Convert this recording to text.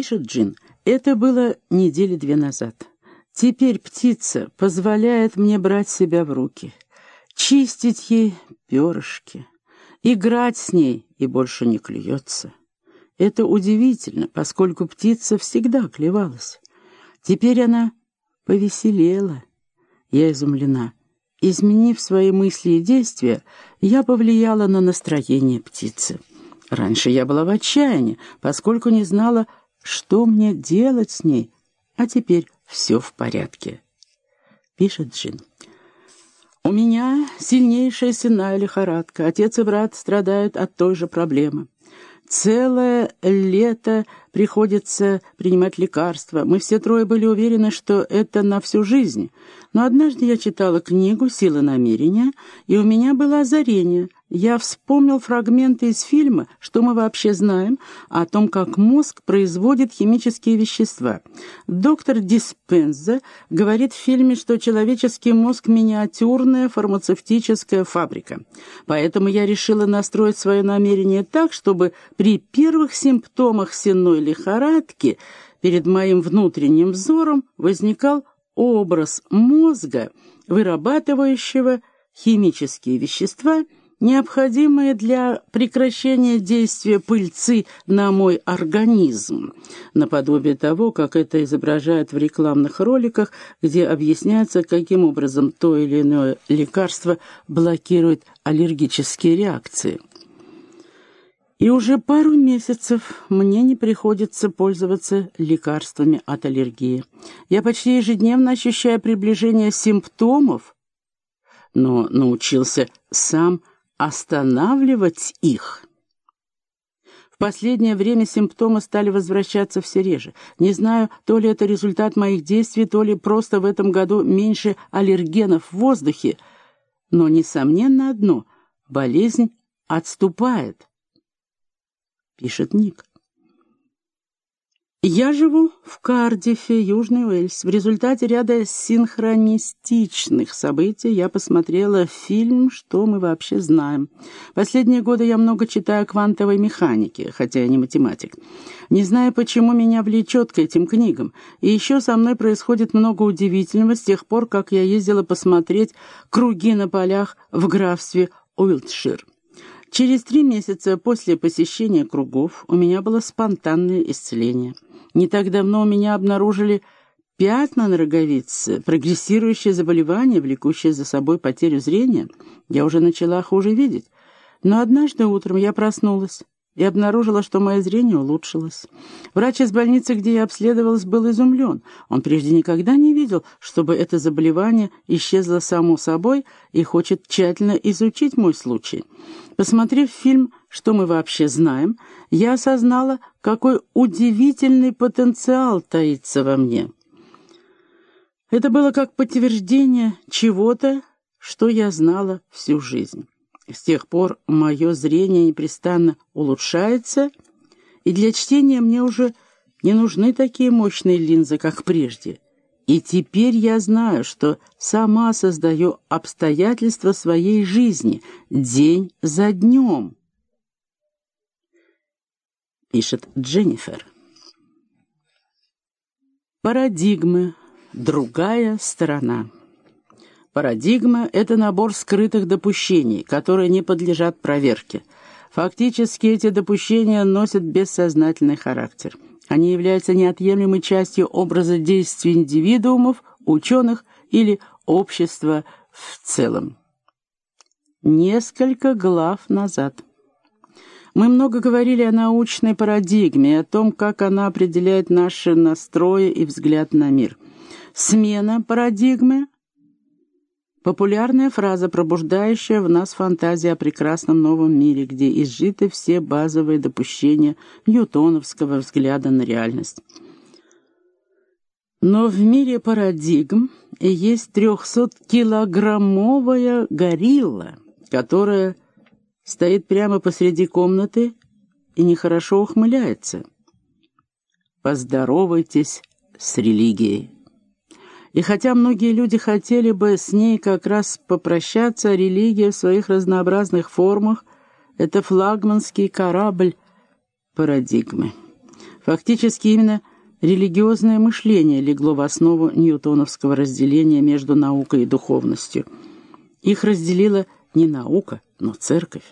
Пишет Джин. Это было недели две назад. Теперь птица позволяет мне брать себя в руки, чистить ей перышки, играть с ней и больше не клюется. Это удивительно, поскольку птица всегда клевалась. Теперь она повеселела. Я изумлена. Изменив свои мысли и действия, я повлияла на настроение птицы. Раньше я была в отчаянии, поскольку не знала, что мне делать с ней, а теперь все в порядке. Пишет Джин. У меня сильнейшая сенная лихорадка. Отец и брат страдают от той же проблемы. Целое лето приходится принимать лекарства. Мы все трое были уверены, что это на всю жизнь. Но однажды я читала книгу «Сила намерения», и у меня было озарение. Я вспомнил фрагменты из фильма «Что мы вообще знаем» о том, как мозг производит химические вещества. Доктор Диспенза говорит в фильме, что человеческий мозг – миниатюрная фармацевтическая фабрика. Поэтому я решила настроить свое намерение так, чтобы при первых симптомах сенной лихорадки перед моим внутренним взором возникал образ мозга, вырабатывающего химические вещества, необходимые для прекращения действия пыльцы на мой организм, наподобие того, как это изображают в рекламных роликах, где объясняется, каким образом то или иное лекарство блокирует аллергические реакции. И уже пару месяцев мне не приходится пользоваться лекарствами от аллергии. Я почти ежедневно ощущаю приближение симптомов, но научился сам останавливать их. В последнее время симптомы стали возвращаться все реже. Не знаю, то ли это результат моих действий, то ли просто в этом году меньше аллергенов в воздухе, но, несомненно, одно — болезнь отступает пишет Ник. Я живу в Кардифе, Южный Уэльс. В результате ряда синхронистичных событий я посмотрела фильм «Что мы вообще знаем». Последние годы я много читаю квантовой механике, хотя я не математик. Не знаю, почему меня влечет к этим книгам. И еще со мной происходит много удивительного с тех пор, как я ездила посмотреть «Круги на полях» в графстве Уилтшир. Через три месяца после посещения кругов у меня было спонтанное исцеление. Не так давно у меня обнаружили пятна на роговице, прогрессирующее заболевание, влекущее за собой потерю зрения. Я уже начала хуже видеть. Но однажды утром я проснулась и обнаружила, что мое зрение улучшилось. Врач из больницы, где я обследовалась, был изумлен. Он прежде никогда не видел, чтобы это заболевание исчезло само собой и хочет тщательно изучить мой случай. Посмотрев фильм «Что мы вообще знаем», я осознала, какой удивительный потенциал таится во мне. Это было как подтверждение чего-то, что я знала всю жизнь. С тех пор мое зрение непрестанно улучшается, и для чтения мне уже не нужны такие мощные линзы, как прежде. И теперь я знаю, что сама создаю обстоятельства своей жизни день за днем. Пишет Дженнифер. Парадигмы. Другая сторона. Парадигма — это набор скрытых допущений, которые не подлежат проверке. Фактически эти допущения носят бессознательный характер. Они являются неотъемлемой частью образа действий индивидуумов, ученых или общества в целом. Несколько глав назад. Мы много говорили о научной парадигме, о том, как она определяет наши настрои и взгляд на мир. Смена парадигмы Популярная фраза, пробуждающая в нас фантазию о прекрасном новом мире, где изжиты все базовые допущения ньютоновского взгляда на реальность. Но в мире парадигм есть 300-килограммовая горилла, которая стоит прямо посреди комнаты и нехорошо ухмыляется. Поздоровайтесь с религией. И хотя многие люди хотели бы с ней как раз попрощаться, религия в своих разнообразных формах — это флагманский корабль парадигмы. Фактически именно религиозное мышление легло в основу ньютоновского разделения между наукой и духовностью. Их разделила не наука, но церковь.